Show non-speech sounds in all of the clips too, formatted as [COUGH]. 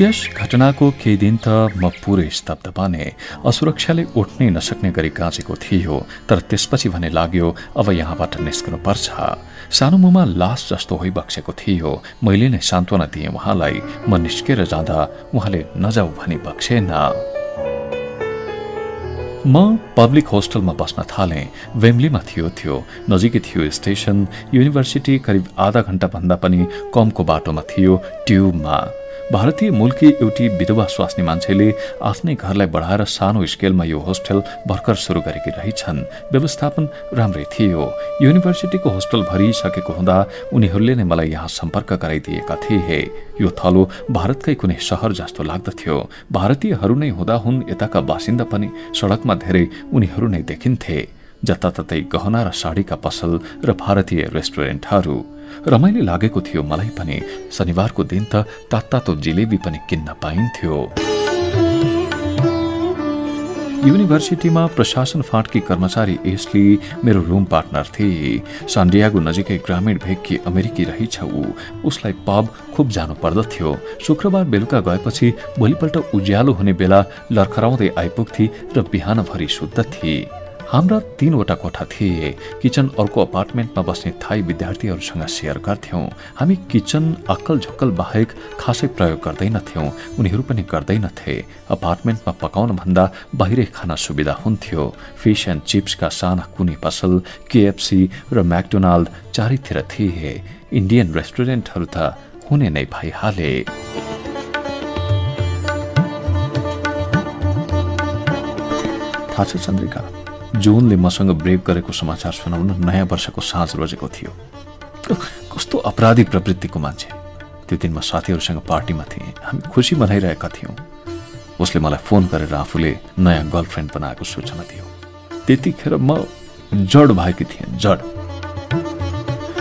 त्यस घटनाको केही दिन त म पुरै स्तब्ध बने असुरक्षाले उठ्नै नसक्ने गरी गाँचेको थियो तर त्यसपछि भने लाग्यो अब यहाँबाट निस्कनु पर्छ सानो मुमा लास जस्तो बक्सेको थियो। मैले नै सान्त्वना दिएँ उहाँलाई। म निस्केर जाँदा उहाँले नजाऊ भनी बक्सेन। म पब्लिक होस्टलमा बस्न थालेँ। वेम्लीमा थियो थियो नजिकै थियो स्टेसन। युनिभर्सिटी करिब आधा घण्टा भन्दा पनि कमको बाटोमा थियो ट्युबमा। भारतीय मूलकी एउटी विधवा स्वास्नी मान्छेले आफ्नै घरलाई बढाएर सानो स्केलमा यो होस्टेल भर्खर सुरु गरेकी रहेछन्। व्यवस्थापन राम्रै थियो। युनिभर्सिटीको होस्टल भरिसकेको हुँदा उनीहरूले नै मलाई यहाँ सम्पर्क गराइदिएका थिए। यो थलो भारतकै कुनै सहर जस्तो लाग्दथ्यो। भारतीयहरू नै हुँदा हुन् यताका बासिन्दा पनि सडकमा धेरै उनीहरू नै देखिन्थे। जताततै गहना र साडीका पसल र भारतीय रेस्टुरेन्टहरू। रमाइलो लागेको थियो। मलाई पनि शनिबारको दिन त तात्तातो जिलेबी पनि किन्न पाइन्थ्यो। युनिभर्सिटीमा प्रशासन फाँटकी कर्मचारी एसली मेरो रुम पार्टनर थिए। सान्डियागो नजिकै ग्रामीण भेगकी अमेरिकी रहेछ ऊ। उसलाई पब खुब जानु पर्दथ्यो शुक्रबार बेलुका गएपछि भोलिपल्ट उज्यालो हुने बेला लर्खराउँदै आइपुग्थे र बिहानभरि थिए। हाम्रा तीनवटा कोठा थिए। किचन अर्को अपार्टमेन्टमा बस्ने थाई विद्यार्थीहरूसँग सेयर गर्थ्यौँ। हामी किचन अक्कल झक्कल बाहेक खासै प्रयोग गर्दैनथ्यौँ उनीहरू पनि गर्दैनथे अपार्टमेन्टमा पकाउन भन्दा बाहिरै खान सुविधा हुन्थ्यो। फिस एन्ड चिप्सका साना कुनै पसल केएफसी र म्याकडोनाल्ड चारैतिर थिए। इन्डियन रेस्टुरेन्टहरू त हुने नै भइहाले। थाहा छ चन्द्रिका जोनले मसँग ब्रेक गरेको समाचार सुनाउन नयाँ वर्षको साँझ रोजेको थियो। कस्तो अपराधी प्रवृत्तिको मान्छे। त्यो दिन म साथीहरूसँग पार्टीमा थिएँ। हामी खुसी मनाइरहेका थियौँ। उसले मलाई फोन गरेर आफूले नयाँ गर्लफ्रेन्ड बनाएको सूचना दियो। त्यतिखेर म जड भएकी थिएँ जड।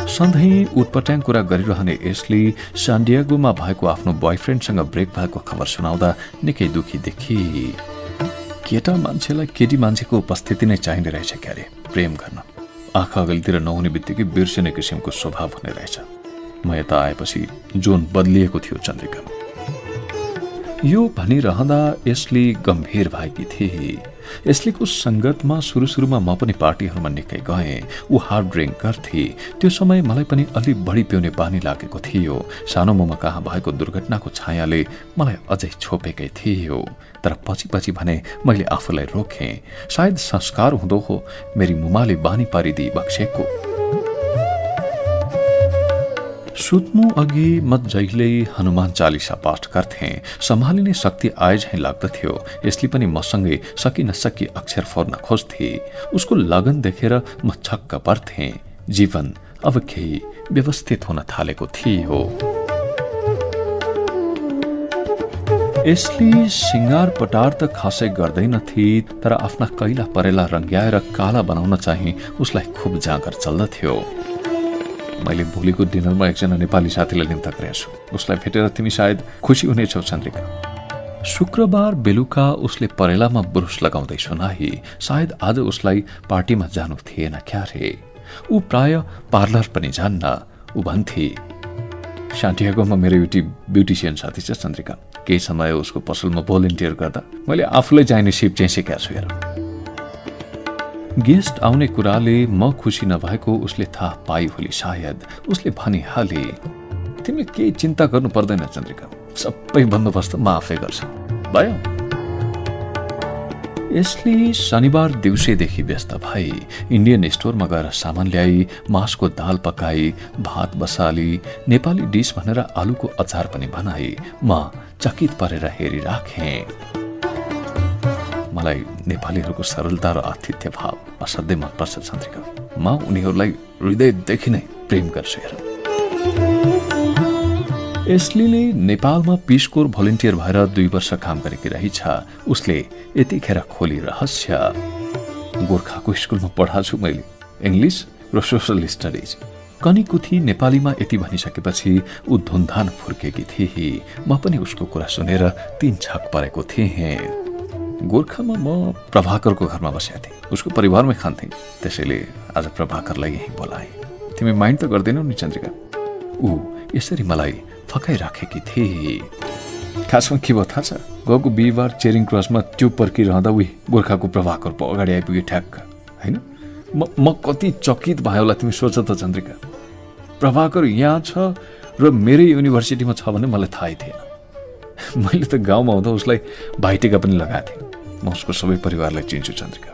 सधैँ उटपट्याङ कुरा गरिरहने यसले सान्डियागोमा भएको आफ्नो बोयफ्रेन्डसँग ब्रेक भएको खबर सुनाउँदा निकै दुखी देखिए केटा मान्छेलाई केटी मान्छेको उपस्थिति नै चाहिने रहेछ क्यारे। प्रेम गर्न। आँखा अगालितिर नहुने बित्तिकै बिर्सिने किसिमको स्वभाव हुने रहेछ। म यता आएपछि जोन बदलिएको थियो चन्द्रिका। यो भनिरहँदा यसले गम्भीर भएकी थिए। यसलेको सङ्गतमा सुरु सुरुमा म पनि पार्टीहरूमा निकै गएँ। ऊ हार्ड ड्रिङ्क गर्थे त्यो समय मलाई पनि अलि बढी पिउने बानी लागेको थियो। सानो मोमा कहाँ भएको दुर्घटनाको छायाले मलाई अझै छोपेकै थियो। तर पछि पछि भने मैले आफूलाई रोकेँ। सायद संस्कार हुँदो हो। मेरी मुमाले बानी पारिदिई बक्सेको। सुत्नु अघि म जहिल्यै हनुमान चालिसा पाठ गर्थे। सम्हालिने शक्ति आए झैँ लाग्दथ्यो। यसले पनि मसँगै सकि नसकी अक्षर फोर्न खोज्थे। उसको लगन देखेर म छक्क पर्थे। जीवन अब केही व्यवस्थित हुन थालेको थियो। यसले सिङ्गार पटार त खासै गर्दैनथे तर आफ्ना कैला परेला रङ्ग्याएर काला बनाउन चाहिँ उसलाई खुब जाँगर चल्दथ्यो। मैले भोलिको डिनरमा एकजना नेपाली साथीलाई निम्ता गरेको छु। उसलाई भेटेर तिमी सायद खुसी हुनेछौ चन्द्रिका। शुक्रबार बेलुका उसले परेलामा ब्रुस लगाउँदै सुनाए सायद आज उसलाई पार्टीमा जानु थिएन क्यारे ऊ प्राय पार्लर पनि जान्न ऊ भन्थे सान्टियागोमा मेरो एउटी ब्युटिसियन साथी छ चन्द्रिका। केही समय उसको पसलमा भोलिन्टियर गर्दा मैले आफूलाई चाहिने सिप चाहिँ सिकाएको छु हेर। गेस्ट आउने कुराले म खुसी नभएको उसले थाहा पाइ होली सायद। उसले भनिहाले तिमीले केही चिन्ता गर्नु पर्दैन चन्द्रिका। सबै बन्दोबस्त म आफै गर्छु। भयो? यसले शनिबार दिउँसैदेखि व्यस्त भए इन्डियन स्टोरमा गएर सामान ल्याई मासको दाल पकाई भात बसाली नेपाली डिस भनेर आलुको अचार पनि बनाए म चकित परेर हेरिराखेँ। मलाई नेपालीहरूको सरलता र आतिथ्य भाव असाध्यै मनपर्छ चन्द्रिका। म उनीहरूलाई हृदयदेखि नै प्रेम गर्छु हेर। एस्लीले नेपालमा पिसकोर भोलिन्टियर भएर दुई वर्ष काम गरेकी रहेछ। उसले यतिखेर खोली रहस्य गोर्खाको स्कुलमा पढाएको छु मैले। इङ्ग्लिस र सोसल स्टडिज कनिकुथी नेपालीमा यति भनिसकेपछि ऊ धुन्धान फुर्केकी थिए म पनि उसको कुरा सुनेर तीन छक परेको थिएँ। गोर्खामा म प्रभाकरको घरमा बसेका थिएँ। उसको परिवारमै खान्थेँ। त्यसैले आज प्रभाकरलाई यहीँ बोलाएँ। तिमी माइन्ड त गर्दैनौ नि चन्द्रिका। ऊ यसरी मलाई फकाइराखेकी थिए। खासमा के भयो थाहा छ? गएको बिहिबार चेरिङ क्रसमा ट्युब पर्किरहँदा उही गोर्खाको प्रभाकर पो अगाडि आइपुग्यो ठ्याक्क। होइन? म म कति चकित भयो होला तिमी सोच त चन्द्रिका। प्रभाकर यहाँ छ र मेरै युनिभर्सिटीमा छ भने मलाई थाहै थिएन। [LAUGHS] मैले त गाउँमा हुँदा उसलाई भाइटिका पनि लगाएको थिएँ। म उसको सबै परिवारलाई चिन्छु चन्द्रिका।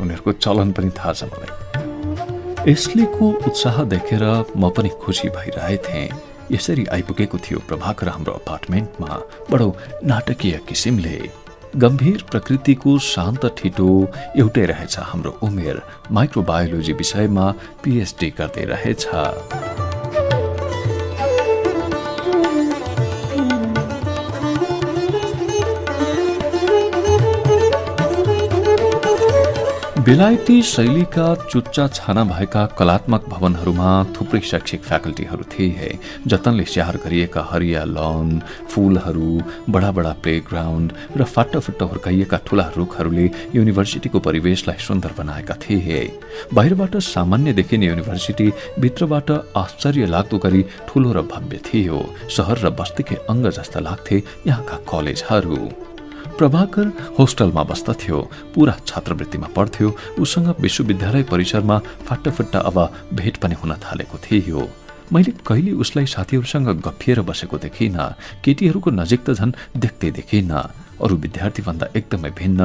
उनीहरूको चलन पनि थाहा छ मलाई। एस्लीको उत्साह देखेर म पनि खुसी भइरहेथेँ। यसरी आइपुगेको थियो प्रभाकर हाम्रो अपार्टमेन्टमा बडो नाटकीय किसिमले। गम्भीर प्रकृतिको शान्त ठिटो एउटै रहेछ हाम्रो उमेर। माइक्रोबायोलोजी विषयमा पिएचडी गर्दै रहेछ। बेलायती शैलीका चुच्चा छाना भएका कलात्मक भवनहरूमा थुप्रै शैक्षिक फ्याकल्टीहरू थिए जतनले स्याहार गरिएका हरिया लन फुलहरू बडा बडा प्ले ग्राउन्ड र फाटो हुर्काइएका ठूला रुखहरूले युनिभर्सिटीको परिवेशलाई सुन्दर बनाएका थिए। बाहिरबाट सामान्य देखिने युनिभर्सिटी भित्रबाट आश्चर्य लाग्दो गरी ठूलो र भव्य थियो। सहर र बस्तीकै अङ्ग जस्ता लाग्थे यहाँका कलेजहरू। प्रभाकर होस्टलमा बस्दथ्यो पुरा छात्रवृत्तिमा पढ्थ्यो उसँग विश्वविद्यालय परिसरमा फाटाफुट्टा अब भेट पनि हुन थालेको थियो। मैले कहिले उसलाई साथीहरूसँग गफिएर बसेको देखिनँ केटीहरूको नजिक त झन् देख्दै देखिनँ। अरू विद्यार्थीभन्दा एकदमै भिन्न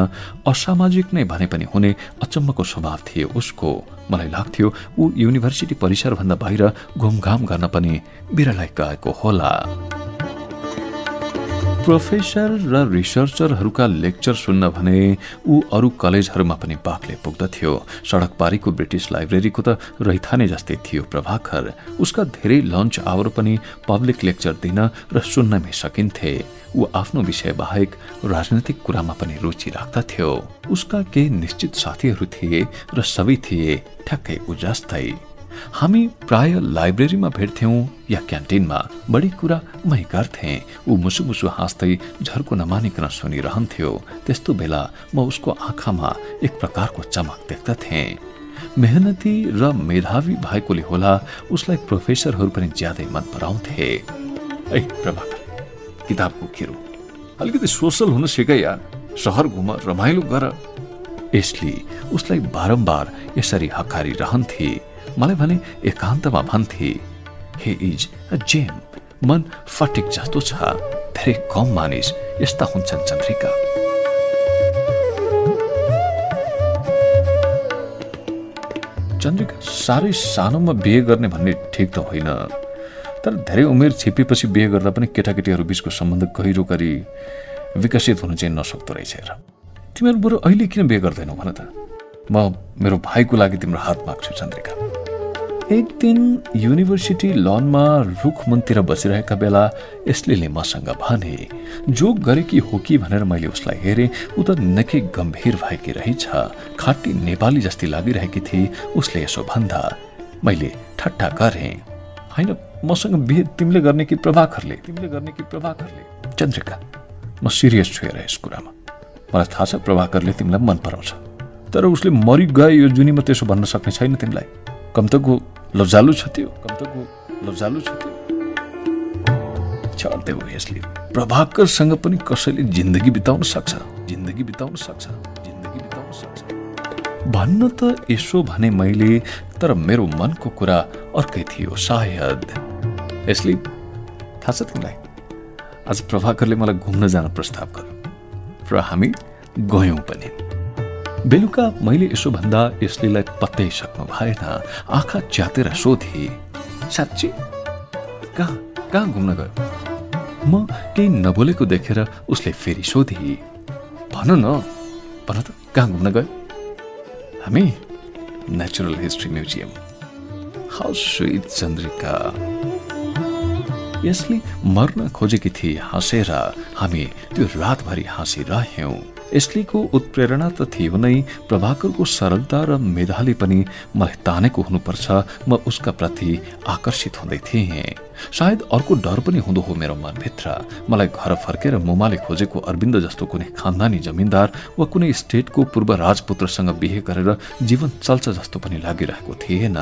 असामाजिक नै भने पनि हुने अचम्मको स्वभाव थियो उसको। मलाई लाग्थ्यो ऊ युनिभर्सिटी परिसरभन्दा बाहिर घुमघाम गर्न पनि बिरलाई गएको होला। प्रोफेसर र रिसर्चरहरूका लेक्चर सुन्न भने ऊ अरू कलेजहरूमा पनि बाक्ले पुग्दथ्यो। सडक पारीको ब्रिटिस लाइब्रेरीको त रैथाने जस्तै थियो प्रभाकर। उसका धेरै लन्च आवर पनि पब्लिक लेक्चर दिन र सुन्नमै सकिन्थे। ऊ आफ्नो विषय बाहेक राजनैतिक कुरामा पनि रुचि राख्दथ्यो। उसका केही निश्चित साथीहरू थिए र सबै थिए ठ्याक्कै ऊ जस्तै हामी प्राय लाइब्रेरीमा भेट्थ्यौँ या क्यान्टिनमा। बढी कुरा मै गर्थे ऊ मुसु मुसु हाँस्दै झर्को नमानिकन सुनिरहन्थ्यो। त्यस्तो बेला म उसको आँखामा एक प्रकारको चमक देख्दथे मेहनती र मेधावी भएकोले होला उसलाई प्रोफेसरहरू पनि ज्यादै मन पराउँथे। प्रभाकर किताबको खेरो। अलिकति सोसल हुन सिकै यार। सहर घुम रमाइलो गर। यसले उसलाई बारम्बार यसरी हकारी रहन्थे मलाई भने एकान्तमा भन्थे हे इज अ जेम मन फटिक जस्तो छ धेरै कम मानिस यस्ता हुन्छन् चन्द्रिका। चन्द्रिका साह्रै सानोमा बिहे गर्ने भन्ने ठिक त होइन तर धेरै उमेर छिपेपछि बिहे गर्दा पनि केटाकेटीहरू बिचको सम्बन्ध गहिरो गरी विकसित हुनु चाहिँ नसक्दो रहेछ हेर। तिमीहरू बरु अहिले किन बिहे गर्दैनौ भन त? म मेरो भाइको लागि तिम्रो हात माग्छु चन्द्रिका। एक दिन युनिभर्सिटी लनमा रुख मुनतिर बसिरहेका बेला यसले मसँग भने जोग गरेकी हो कि भनेर मैले उसलाई हेरेँ ऊ त निकै गम्भीर भएकी रहेछ। खाटी नेपाली जस्तै लागिरहेकी थिए उसले यसो भन्दा मैले ठट्टा गरेँ। होइन मसँग बिहे तिमीले गर्ने कि प्रभाकरले? तिमीले गर्ने कि प्रभाकरले? चन्द्रिका म सिरियस छु हेर यस कुरामा। मलाई थाहा छ प्रभाकरले तिमीलाई मन पराउँछ। तर उसले मरि गए यो जुनीमा त्यसो भन्न सक्ने छैन तिमीलाई। कम्तको लजालु छ त्यो कम्तको लजालु छ त्यो छाड्दै हो यसले प्रभाकरसँग पनि कसैले जिन्दगी बिताउन सक्छ जिन्दगी बिताउन सक्छ जिन्दगी बिताउन सक्छ भन्न त यसो भने मैले तर मेरो मनको कुरा अर्कै थियो सायद यसले थाहा छ तिमीलाई आज प्रभाकरले मलाई घुम्न जान प्रस्ताव गर्यो र हामी गयौँ पनि बेलुका मैले यसो भन्दा यसलेलाई पत्याइसक्नु भएन। आँखा च्यातेर सोधे साँच्ची? कहाँ कहाँ घुम्न गयो म केही नबोलेको देखेर उसले फेरि सोधे भन न भन त कहाँ घुम्न गयो हामी natural history museum how Chandrika. यसले मर्न खोजेकी थिए हाँसेर हामी त्यो रातभरि हाँसिरह्यौँ। एस्लीको उत्प्रेरणा त थियो नै प्रभाकरको सरलता र मेधाले पनि मलाई तानेको हुनुपर्छ। म उसका प्रति आकर्षित हुँदै थिएँ। सायद अर्को डर पनि हुँदो हो मेरो मनभित्र। मलाई घर फर्केर मुमाले खोजेको अरविन्द जस्तो कुनै खानदानी जमिनदार वा कुनै स्टेटको पूर्व राजपुत्रसँग बिहे गरेर जीवन चल्छ जस्तो पनि लागिरहेको थिएन।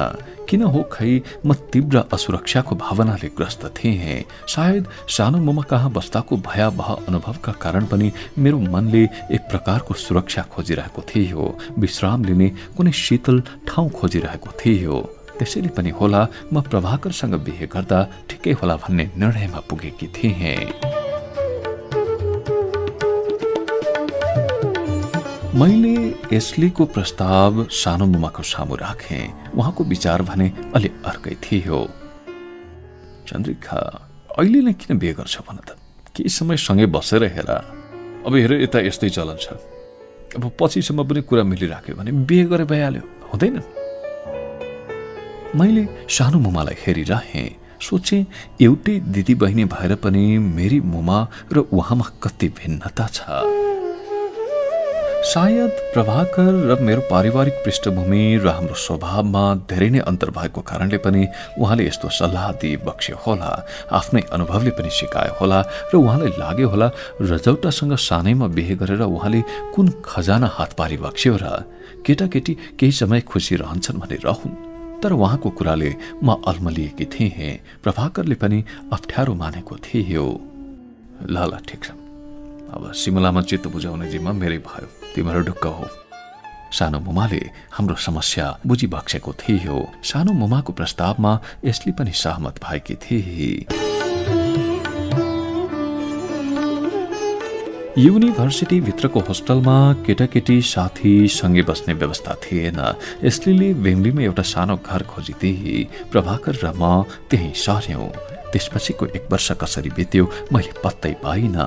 किन हो खै म तीव्र असुरक्षाको भावनाले ग्रस्त थिएँ सायद सानो मोमा कहाँ बस्दाको भयावह अनुभवका कारण पनि मेरो मनले एक प्रकारको सुरक्षा खोजिरहेको थियो। विश्राम लिने कुनै शीतल ठाउँ खोजिरहेको थियो। त्यसैले पनि होला म प्रभाकरसँग बिहे गर्दा ठिकै होला भन्ने निर्णयमा पुगेकी थिएँ। मैले एस्लीको प्रस्ताव सानो मुमाको सामु राखे। उहाँको विचार भने अलि अर्कै थियो। चन्द्रिका अहिले नै किन बिहे गर्छ भन त? केही समय सँगै बसेर हेर। अब हेर यता यस्तै चलन छ। अब पछिसम्म पनि कुरा मिलिराख्यो भने बिहे गरे भइहाल्यो। हुँदैन। मैले सानो मुमालाई हेरिरहेँ सोचे एउटै दिदी बहिनी भएर पनि मेरी मुमा र उहाँमा कति भिन्नता छ। सायद प्रभाकर र मेरो पारिवारिक पृष्ठभूमि र हाम्रो स्वभावमा धेरै नै अन्तर भएको कारणले पनि उहाँले यस्तो सल्लाह दिए बक्स्यो होला आफ्नै अनुभवले पनि सिकायो होला र उहाँलाई लाग्यो होला रजौटासँग सानैमा बिहे गरेर उहाँले कुन खजाना हात पारी बक्स्यो र केटाकेटी केही समय खुसी रहन्छन् भने रहन्। तर उहाँको कुराले म अल्मलिएकी थिएँ प्रभाकरले पनि अप्ठ्यारो मानेको थियो। ल ल ठिक छ। अब सिमलामा चित्त बुझाउने जिम्मा मेरै भयो। तिम्रो ढुक्क हो। सानो मुमाले हाम्रो समस्या बुझिबक्सेको थियो। सानो मुमाको प्रस्तावमा यसले पनि सहमत भएकी थिए। युनिभर्सिटी भित्रको होस्टलमा केटाकेटी साथी सँगै बस्ने व्यवस्था थिएन। यसले बेङ्गलीमा एउटा सानो घर खोजिदिए। प्रभाकर र म त्यही सर्यौं। त्यसपछिको एक वर्ष कसरी बित्यो मैले पत्तै पाइनँ।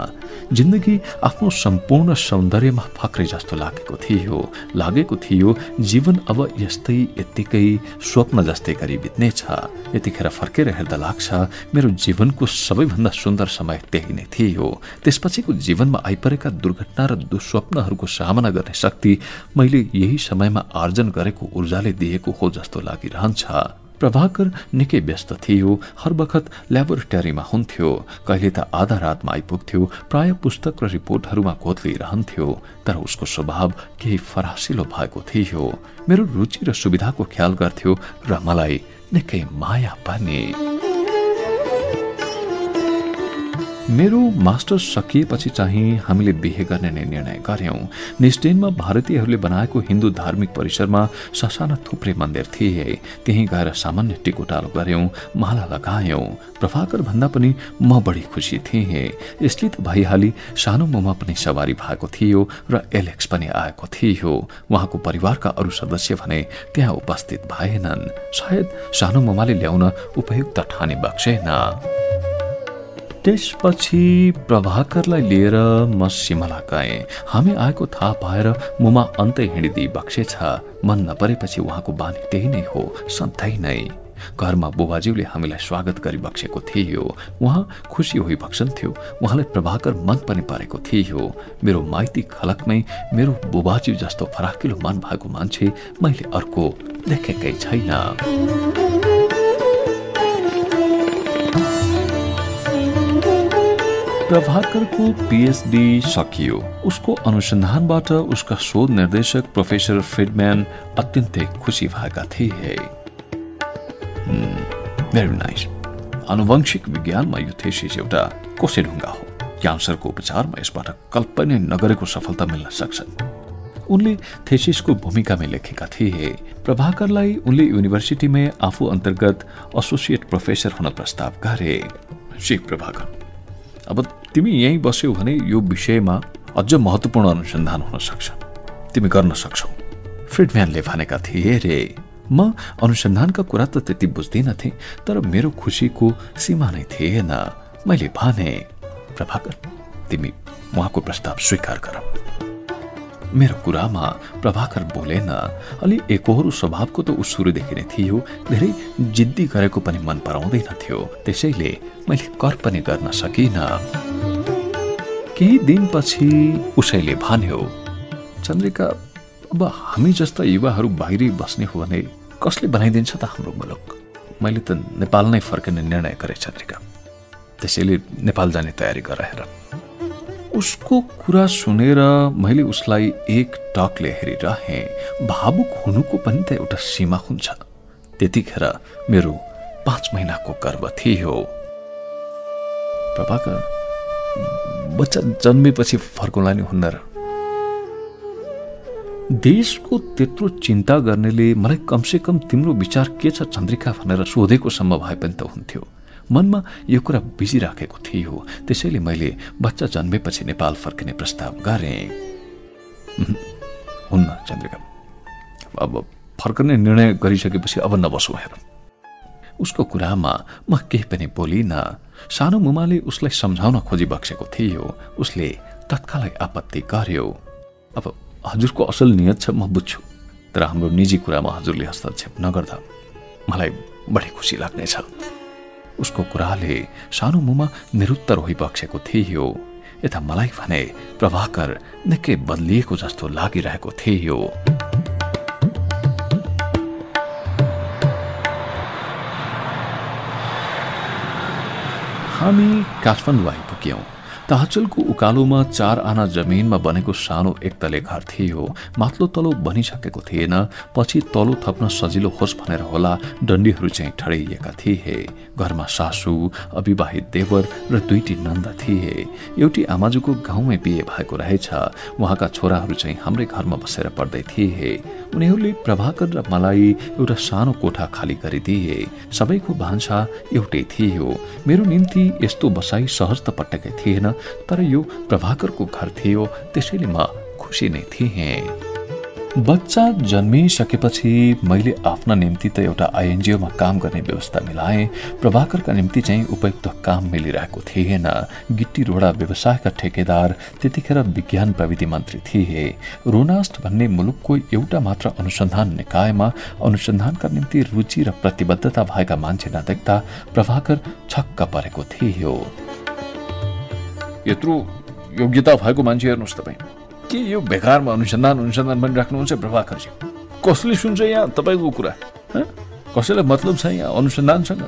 जिन्दगी आफ्नो सम्पूर्ण सौन्दर्यमा फक्रे जस्तो लागेको थियो। लागेको थियो जीवन अब यस्तै यत्तिकै स्वप्न जस्तै गरी बित्नेछ। यतिखेर फर्केर हेर्दा लाग्छ मेरो जीवनको सबैभन्दा सुन्दर समय त्यही नै थियो। त्यसपछिको जीवनमा आइपरेका दुर्घटना र दुस्वप्नहरूको सामना गर्ने शक्ति मैले यही समयमा आर्जन गरेको ऊर्जाले दिएको हो जस्तो लागिरहन्छ। प्रभाकर निकै व्यस्त थियो। हर बखत ल्याबोरेटरीमा हुन्थ्यो। कहिले त आधा रातमा आइपुग्थ्यो। प्राय पुस्तक र रिपोर्टहरूमा लिइरहन्थ्यो तर उसको स्वभाव केही फरासिलो भएको थियो। मेरो रुचि र सुविधाको ख्याल गर्थ्यो र मलाई निकै माया पनि मेरो मास्टर्स सकिएपछि चाहिँ हामीले बिहे गर्ने नै निर्णय गर्यौं। निस्टेनमा भारतीयहरूले बनाएको हिन्दू धार्मिक परिसरमा ससाना थुप्रै मन्दिर थिए। त्यहीँ गएर सामान्य टिकोटालो गर्यौं माला लगायौं। प्रभाकर भन्दा पनि म बढी खुसी थिएँ। यसले त भइहाली सानो मोमा पनि सवारी भएको थियो र एलेक्स पनि आएको थियो। उहाँको परिवारका अरू सदस्य भने त्यहाँ उपस्थित भएनन्। सायद सानो मोमाले ल्याउन उपयुक्त ठाने बक्सेन। त्यसपछि प्रभाकरलाई लिएर म सिमला गएँ। हामी आएको थाहा पाएर मुमा अन्तै हिँडिदिई बक्से छ। मन नपरेपछि उहाँको बानी त्यही नै हो सधैँ नै। घरमा बुबाज्यूले हामीलाई स्वागत गरी बक्सेको थियो। उहाँ खुसी होइ बक्सन्थ्यो उहाँलाई प्रभाकर मन पनि परेको थियो। मेरो माइती खलकमै मेरो बुबाज्यू जस्तो फराकिलो मन भएको मान्छे मैले अर्को देखेकै छैन। प्रभाकरको पिएचडी सकियो उसको अनुसन्धानबाट उसका शोध निर्देशक प्रोफेसर फ्रिडम्यान अत्यन्तै खुसी भएका थिए। भेरी नाइस आनुवंशिक विज्ञानमा यो थेसिस एउटा कोसे ढुङ्गा हो। क्यान्सरको उपचारमा यसबाट कल्पना नगरेको सफलता मिल्न सक्छ उनले थेसिसको भूमिकामा लेखेका थिए। प्रभाकरलाई उनले युनिभर्सिटीमै आफू अन्तर्गत एसोसिएट प्रोफेसर हुन प्रस्ताव गरे। प्रभाकर। अब तिमी यहीँ बस्यौ भने यो विषयमा अझ महत्वपूर्ण अनुसन्धान हुन सक्छ। तिमी गर्न सक्छौ। फ्रिडम्यानले भनेका थिए रे म अनुसन्धानका कुरा त त्यति बुझ्दिनथे तर मेरो खुसीको सीमा नै थिएन। मैले भने प्रभाकर तिमी उहाँको प्रस्ताव स्वीकार गर। मेरो कुरामा प्रभाकर बोलेन अलि एकहोरो स्वभावको त ऊ सुरुदेखि नै थियो धेरै जिद्दी गरेको पनि मन पराउँदैन थियो। त्यसैले मैले कर पनि गर्न सकिन। केही दिनपछि उसैले भन्यो चन्द्रिका अब हामी जस्ता युवाहरू बाहिरी बस्ने हो भने कसले बनाइदिन्छ त हाम्रो मुलुक? मैले त नेपाल नै फर्किने निर्णय गरेँ चन्द्रिका। त्यसैले नेपाल जाने तयारी गराएर उसको कुरा सुनेर मैले उसलाई एक टकले हेरिरहेँ भावुक हुनुको पनि त एउटा सीमा हुन्छ। त्यतिखेर मेरो पाँच महिनाको गर्व थियो। प्रभाकर बच्चा जन्मेपछि फर्कौँला नि हुन्न र। देशको त्यत्रो चिन्ता गर्नेले मलाई कमसेकम तिम्रो विचार के छ चन्द्रिका भनेर सोधेको सम्म भए पनि त हुन्थ्यो। मनमा यो कुरा बिजिराखेको थियो। त्यसैले मैले बच्चा जन्मेपछि नेपाल फर्किने प्रस्ताव गरेँ। हुन्न चन्द्रिका। अब फर्कने निर्णय गरिसकेपछि अब नबसौँ हेर उसको कुरामा म केही पनि बोलिनँ सानो मुमाले उसलाई सम्झाउन खोजी बक्सेको थियो। उसले तत्कालै आपत्ति गर्यो। अब हजुरको असल नियत छ म बुझ्छु। तर हाम्रो निजी कुरामा हजुरले हस्तक्षेप नगर्दा मलाई बढी खुसी लाग्नेछ। उसको कुराले सानो मुमा निरुत्तर होइबक्सेको थियो। यता मलाई भने प्रभाकर निकै बदलिएको जस्तो लागिरहेको थियो। हामी काठमाडौँ आइपुग्यौँ। ताचलको उकालोमा चार आना जमिनमा बनेको सानो एकतले घर थियो। माथिल्लो तलो बनिसकेको थिएन। पछि तलो थप्न सजिलो होस् भनेर होला डन्डीहरू चाहिँ ठडाइएका थिए। घरमा सासू अविवाहित देवर र दुईटी नन्द थिए। एउटी आमाजुको गाउँमै बिहे भएको रहेछ। उहाँका छोराहरू चाहिँ हाम्रै घरमा बसेर पढ्दै थिए। उनीहरूले प्रभाकर र मलाई एउटा सानो कोठा खाली गरिदिए। सबैको भान्सा एउटै थियो। मेरो निम्ति यस्तो बसाई सहज त पटकै थिएन। तर यो प्रभाकरको घर थियो त्यसैले म खुसी नै थिएँ। बच्चा जन्मिसकेपछि मैले आफ्ना निम्ति त एउटा आइएनजिओमा काम गर्ने व्यवस्था मिलाएँ। प्रभाकरका निम्ति चाहिँ उपयुक्त काम मिलिरहेको थिएन। गिट्टी रोडा व्यवसायका ठेकेदार त्यतिखेर विज्ञान प्रविधि मन्त्री थिए। रोनास्ट भन्ने मुलुकको एउटा मात्र अनुसन्धान निकायमा अनुसन्धानका निम्ति रुचि र प्रतिबद्धता भएका मान्छे नदेख्दा प्रभाकर छक्क परेको थियो। यत्रो योग्यता भएको मान्छे हेर्नुहोस् तपाईँ। के यो बेकारमा अनुसन्धान अनुसन्धान पनि राख्नुहुन्छ प्रभाकरजी? कसले सुन्छ यहाँ तपाईँको कुरा? कसैलाई मतलब छ यहाँ? अनुसन्धानसँग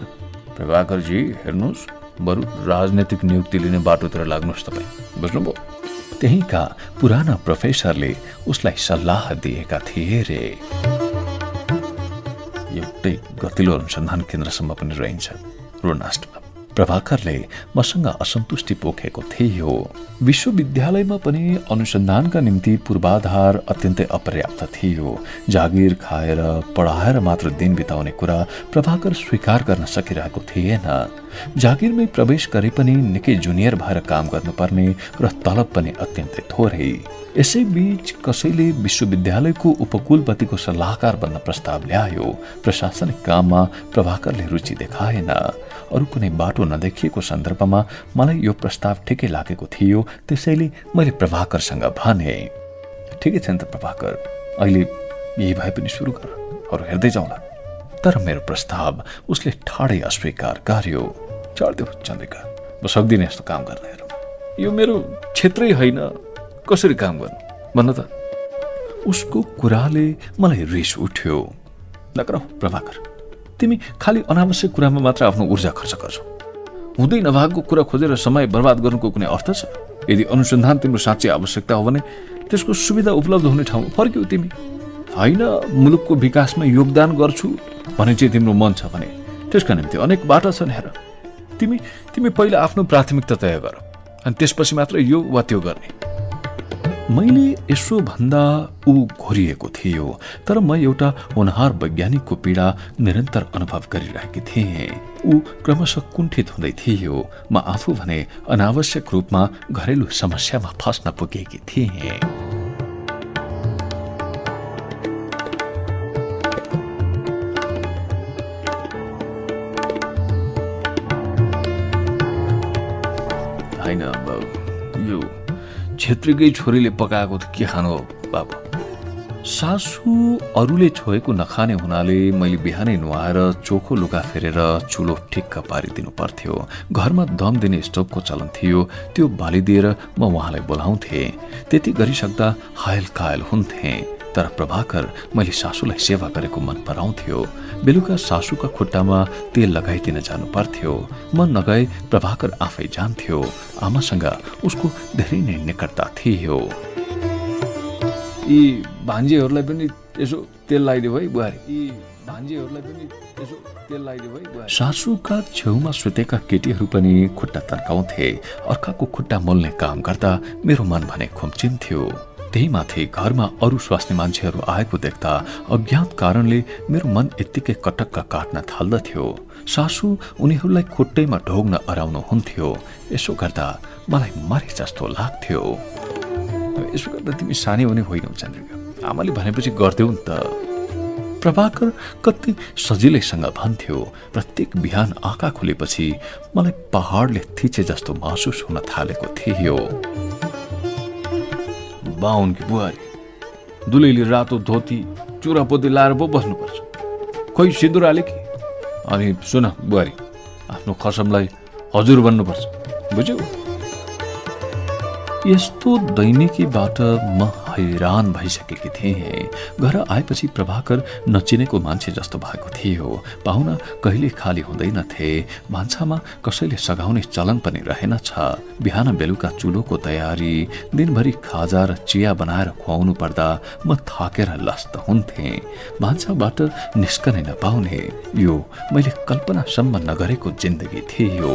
प्रभाकरजी हेर्नुहोस्। बरु राजनैतिक नियुक्ति लिने बाटोतिर लाग्नुहोस् तपाईँ। बुझ्नुभयो? त्यहीका पुराना प्रोफेसरले उसलाई सल्लाह दिएका थिए रे। एउटै गतिलो अनुसन्धान केन्द्रसम्म पनि रहन्छ। रोनास्टमा प्रभाकरले मसँग असन्तुष्टि पोखेको थियो। विश्वविद्यालयमा पनि अनुसन्धानका निम्ति पूर्वाधार अत्यन्तै अपर्याप्त थियो। जागिर खाएर पढाएर मात्र दिन बिताउने कुरा प्रभाकर स्वीकार गर्न सकिरहेको थिएन। जागिरमै प्रवेश गरे पनि निकै जुनियर भएर काम गर्नुपर्ने र तलब पनि अत्यन्तै थोरै। यसै बीच कसैले विश्वविद्यालयको उपकुलपतिको सल्लाहकार बन्न प्रस्ताव ल्यायो। प्रशासनिक काममा प्रभाकरले रुचि देखाएन। अरू कुनै बाटो नदेखिएको सन्दर्भमा मलाई यो प्रस्ताव ठिकै लागेको थियो त्यसैले मैले प्रभाकरसँग भने। ठिकै छ नि त प्रभाकर अहिले यही भए पनि सुरु गर। अरू हेर्दै जाउँला। तर मेरो प्रस्ताव उसले ठाडै अस्वीकार गर्यो। चढ्देऊ चन्द्रिका म सक्दिनँ यस्तो काम गर्न हेर यो मेरो क्षेत्रै होइन। कसरी काम गर्नु? भन्न त। उसको कुराले मलाई रिस उठ्यो। नगर प्रभाकर तिमी खालि अनावश्यक कुरामा मात्र आफ्नो ऊर्जा खर्च गर्छौ। हुँदै नभएको कुरा खोजेर समय बर्बाद गर्नुको कुनै अर्थ छ? यदि अनुसन्धान तिम्रो साँच्चै आवश्यकता हो भने त्यसको सुविधा उपलब्ध हुने ठाउँमा फर्क्यौ तिमी। होइन मुलुकको विकासमा योगदान गर्छु भने चाहिँ तिम्रो मन छ भने त्यसका निम्ति अनेक बाटो छन् हेर। तिमी तिमी पहिला आफ्नो प्राथमिकता तय गर अनि त्यसपछि मात्र यो वा त्यो गर्ने। मैले यसो भन्दा ऊ घोरिएको थियो तर म एउटा होनहार वैज्ञानिकको पीडा निरन्तर अनुभव गरिरहेकी थिएँ। ऊ क्रमशः कुण्ठित हुँदै थियो। म आफू भने अनावश्यक रूपमा घरेलु समस्यामा फस्न पुगेकी थिएँ। छेत्रीकै छोरीले पकाएको के खानु हो बाबु सासु अरूले छोएको नखाने हुनाले मैले बिहानै नुहाएर चोखो लुगा फेरेर चुलो ठिक्क पारिदिनु पर्थ्यो। घरमा दम दिने स्टोभको चलन थियो त्यो बालिदिएर म उहाँलाई बोलाउँथे। त्यति गरिसक्दा हायल कायल हुन्थे। तर प्रभाकर मैले सासूलाई सेवा गरेको मन पराउँथ्यो। बेलुका सासूका खुट्टामा तेल लगाइदिन जानु पर्थ्यो। मन नगए प्रभाकर आफै जान्थ्यो। आमासँग उसको धेरै नै निकटता थियो। यी भान्जीहरूलाई पनि यसो तेल लगाइदियो है बुहारी। यी सासूका छेउमा सुतेका केटीहरू पनि खुट्टा तर्काउँथे। अर्काको खुट्टा मोल्ने काम गर्दा मेरो मन भने खुम्चिन्थ्यो। त्यही माथि घरमा अरू स्वास्नी मान्छेहरू आएको देख्दा अज्ञात कारणले मेरो मन यत्तिकै कटक्क काट्न थाल्दथ्यो। सासू उनीहरूलाई खुट्टैमा ढोग्न अराउनु हुन्थ्यो। यसो गर्दा मलाई मरे जस्तो लाग्थ्यो। यसो गर्दा तिमी सानै हुने होइनौ चन्द्रिका। आमाले भनेपछि गर्थ्यौ नि त। प्रभाकर कति सजिलैसँग भन्थ्यो। प्रत्येक बिहान आँखा खुलेपछि मलाई पहाडले थिचे जस्तो महसुस हुन थालेको थियो। बाहुनकी बुहारी? दुलैले रातो धोती चुरापोती लाएर पो बस्नुपर्छ। खोइ सिन्दुर हाले कि? अनि सुन बुहारी आफ्नो खसमलाई हजुर भन्नुपर्छ बुझ्यौ? यस्तो दैनिकीबाट म हैरान भइसकेकी थिएँ। घर आएपछि प्रभाकर नचिनेको मान्छे जस्तो भएको थियो। पाहुना कहिले खाली हुँदैनथे। भान्सामा कसैले सघाउने चलन पनि रहेनछ। बिहान बेलुका चुलोको तयारी दिनभरि खाजा र चिया बनाएर खुवाउनु पर्दा म थाकेर लस्त हुन्थे। भान्साबाट निस्कनै नपाउने। यो मैले कल्पनासम्म नगरेको जिन्दगी थियो।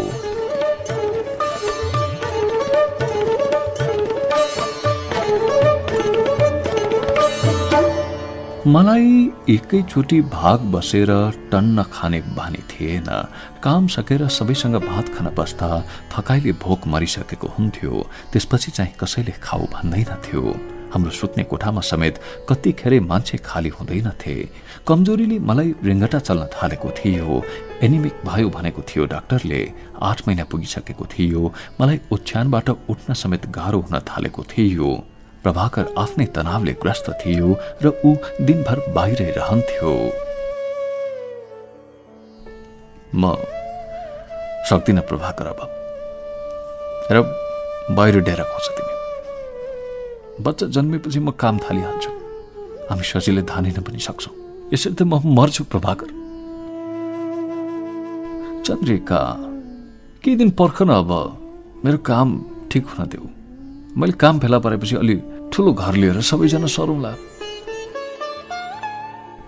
मलाई एकैचोटि भाग बसेर टन्न खाने बानी थिएन। काम सकेर सबैसँग भात खान बस्दा थकाइले भोक मरिसकेको हुन्थ्यो। त्यसपछि चाहिँ कसैले खाऊ भन्दैनथ्यो हाम्रो सुत्ने कोठामा समेत कतिखेरै मान्छे खाली हुँदैनथे कमजोरीले मलाई रिङ्गटा चल्न थालेको थियो। एनिमिक भयो भनेको थियो डाक्टरले। आठ महिना पुगिसकेको थियो। मलाई ओछ्यानबाट उठ्न समेत गाह्रो हुन थालेको थियो। प्रभाकर आफ्नै तनावले ग्रस्त थियो र ऊ दिनभर बाहिरै रहन्थ्यो। म सक्दिन प्रभाकर अब। र बाहिर डेरा खोज्छ तिमी। बच्चा जन्मेपछि म काम थालिहाल्छु। हामी सजिलै धानिन पनि सक्छौँ। यसरी त म मर्छु प्रभाकर। चन्द्रिका केही दिन पर्खन अब। मेरो काम ठिक हुन देऊ। मैले काम फेला परेपछि अलि ठुलो घर लिएर सबैजना सरौँला।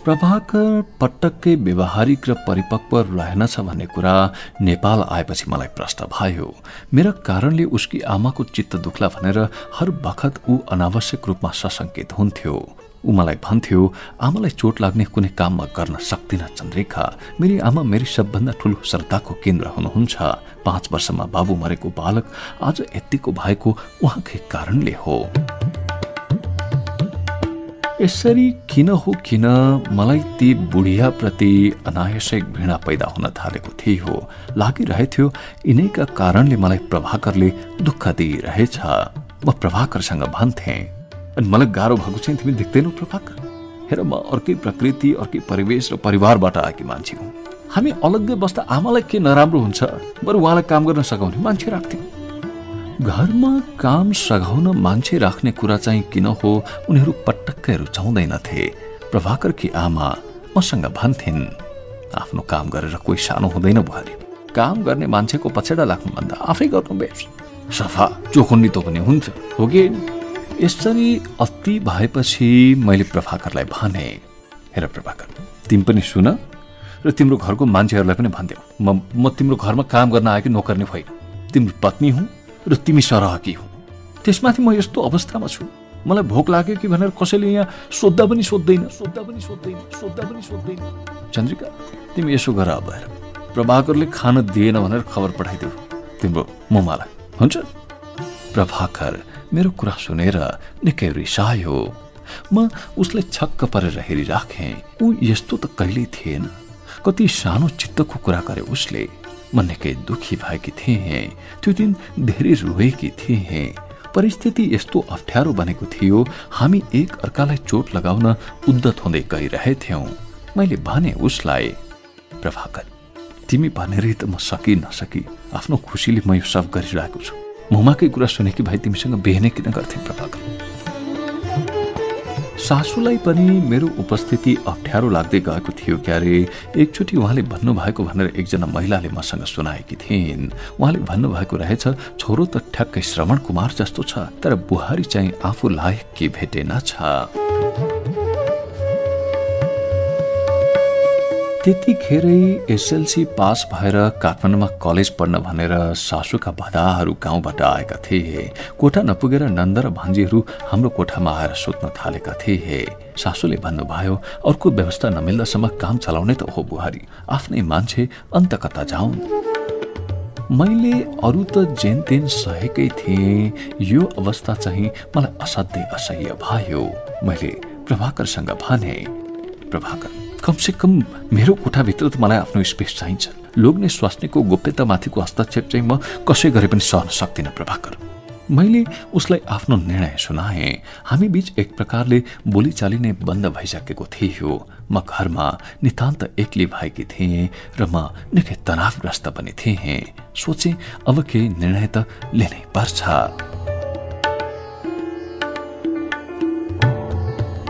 प्रभाकर पटक्कै व्यवहारिक र परिपक्व रहेनछ भन्ने कुरा नेपाल आएपछि मलाई प्रश्न भयो। मेरा कारणले उसकी आमाको चित्त दुख्ला भनेर हर बखत ऊ अनावश्यक रूपमा सशङ्कित हुन्थ्यो। ऊ मलाई भन्थ्यो आमालाई चोट लाग्ने कुनै काम म गर्न सक्दिनँ चन्द्रिका। मेरी आमा मेरी सबभन्दा ठुलो श्रद्धाको केन्द्र हुनुहुन्छ। पाँच वर्षमा बाबु मरेको बालक आज यत्तिको भएको उहाँकै कारणले हो। यसरी किन हो किन मलाई ती बुढियाप्रति अनायसै घृणा पैदा हुन थालेको थियो। लागिरहेथ्यो यिनैका कारणले मलाई प्रभाकरले दुःख दिइरहेछ। म प्रभाकरसँग भन्थेँ अनि मलाई गाह्रो भएको चाहिँ तिमी देख्दैनौ प्रभाकर? हेर म अर्कै प्रकृति अर्कै परिवेश र परिवारबाट आएकी मान्छे हुँ। हामी अलग्गै बस्दा आमालाई के नराम्रो हुन्छ? बरु उहाँलाई काम गर्न सघाउने मान्छे राख्थ्यौँ। घरमा काम सघाउन मान्छे राख्ने कुरा चाहिँ किन हो उनीहरू पटक्कै रुचाउँदैनथे प्रभाकरकी आमा मसँग भन्थिन् आफ्नो काम गरेर कोही सानो हुँदैन बुहारी। काम गर्ने मान्छेको पछेडा लाग्नुभन्दा आफै गर्नु बेस सफा चोखुन्नी त पनि हुन्छ हो कि? यसरी अति भएपछि मैले प्रभाकरलाई भने हेर प्रभाकर तिमी पनि सुन र तिम्रो घरको मान्छेहरूलाई पनि भनिदेऊ। म म तिम्रो घरमा काम गर्न आएको नोकर्ने होइन तिम्रो पत्नी हुँ र तिमी सरहकी हुँ। त्यसमाथि म यस्तो अवस्थामा छु। मलाई भोक लाग्यो कि भनेर कसैले यहाँ सोद्धा पनि सोध्दैन सोद्धा पनि सोध्दैन सोद्धा पनि सोध्दैन चन्द्रिका तिमी यसो गर अब प्रभाकरले खान दिएन भनेर खबर पठाइदेऊ तिम्रो मुमालाई। हुन्छ? प्रभाकर मेरो कुरा सुनेर निकै रिसायो। म उसलाई छक्क परेर हेरिराखेँ। ऊ यस्तो त कहिल्यै थिएन। कति सानो चित्तको कुरा गरे उसले। म निकै दुखी भएकी थिएँ त्यो दिन धेरै रोएकी थिएँ परिस्थिति यस्तो अप्ठ्यारो बनेको थियो हामी एक अर्कालाई चोट लगाउन उद्दत हुँदै गइरहेथ्यौँ। मैले भने उसलाई प्रभाकर तिमी भनेरै त म सकि नसकी। आफ्नो खुसीले म यो सब गरिरहेको छु। मुमाकै कुरा सुने कि भाइ तिमीसँग बेहने किन गर्थे प्रभाकर? सासूलाई पनि मेरो उपस्थिति अप्ठ्यारो लाग्दै गएको थियो क्यारे। एकचोटि उहाँले भन्नुभएको भनेर एकजना महिलाले मसँग सुनाएकी थिइन्। उहाँले भन्नुभएको रहेछ छोरो त ठ्याक्कै श्रवण कुमार जस्तो छ तर बुहारी चाहिँ आफू लायक के भेटेन छ। त्यतिखेरै एसएलसी पास भएर काठमाडौँमा कलेज पढ्न भनेर सासूका भदाहरू गाउँबाट आएका थिए। कोठा नपुगेर नन्द र भान्जीहरू हाम्रो कोठामा आएर सोध्न थालेका थिए। सासूले भन्नुभयो अर्को व्यवस्था नमिल्दासम्म काम चलाउने त हो बुहारी आफ्नै मान्छे अन्त कता जाउन्। मैले अरू त जेन तेन सहेकै थिएँ यो अवस्था चाहिँ मलाई असाध्यै असह्य भयो। मैले प्रभाकरसँग भने प्रभाकर कमसे कम मेरो कोठाभित्र त मलाई आफ्नो स्पेस चाहिन्छ। लोग्ने स्वास्नीको गोप्यतामाथिको हस्तक्षेप चाहिँ म कसै गरे पनि सहन सक्दिनँ प्रभाकर। मैले उसलाई आफ्नो निर्णय सुनाएँ। हामी बीच एक प्रकारले बोलीचाली नै बन्द भइसकेको थियो। म घरमा नितान्त एक्लै भएकी थिएँ र म निकै तनावग्रस्त पनि थिएँ। सोचे अब केही निर्णय त लिनै पर्छ।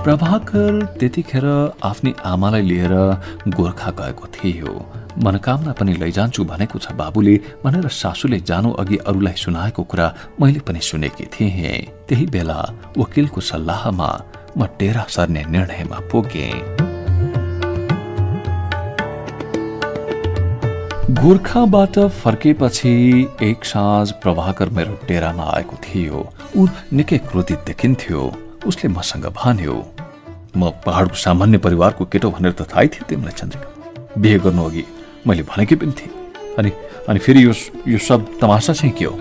प्रभाकर त्यतिखेर आफ्नी आमालाई लिएर गोर्खा गएको थियो। मनोकामना पनि लैजान्छु भनेको छ बाबुले भनेर सासूले जानु अघि अरूलाई सुनाएको कुरा मैले पनि सुनेकी थिएँ। त्यही बेला वकिलको सल्लाहमा म डेरा सर्ने निर्णयमा पुगे। गोर्खाबाट फर्केपछि एक साँझ प्रभाकर मेरो डेरामा आएको थियो। ऊ निकै क्रोधित देखिन्थ्यो। उसले मसँग भन्यो म पहाडको सामान्य परिवारको केटो भनेर त थाहै थियो तिमीलाई चन्द्रिका। बिहे गर्नु अघि मैले भनेकै पनि थिएँ। अनि अनि फेरि यो यो सब तमासा चाहिँ के हो?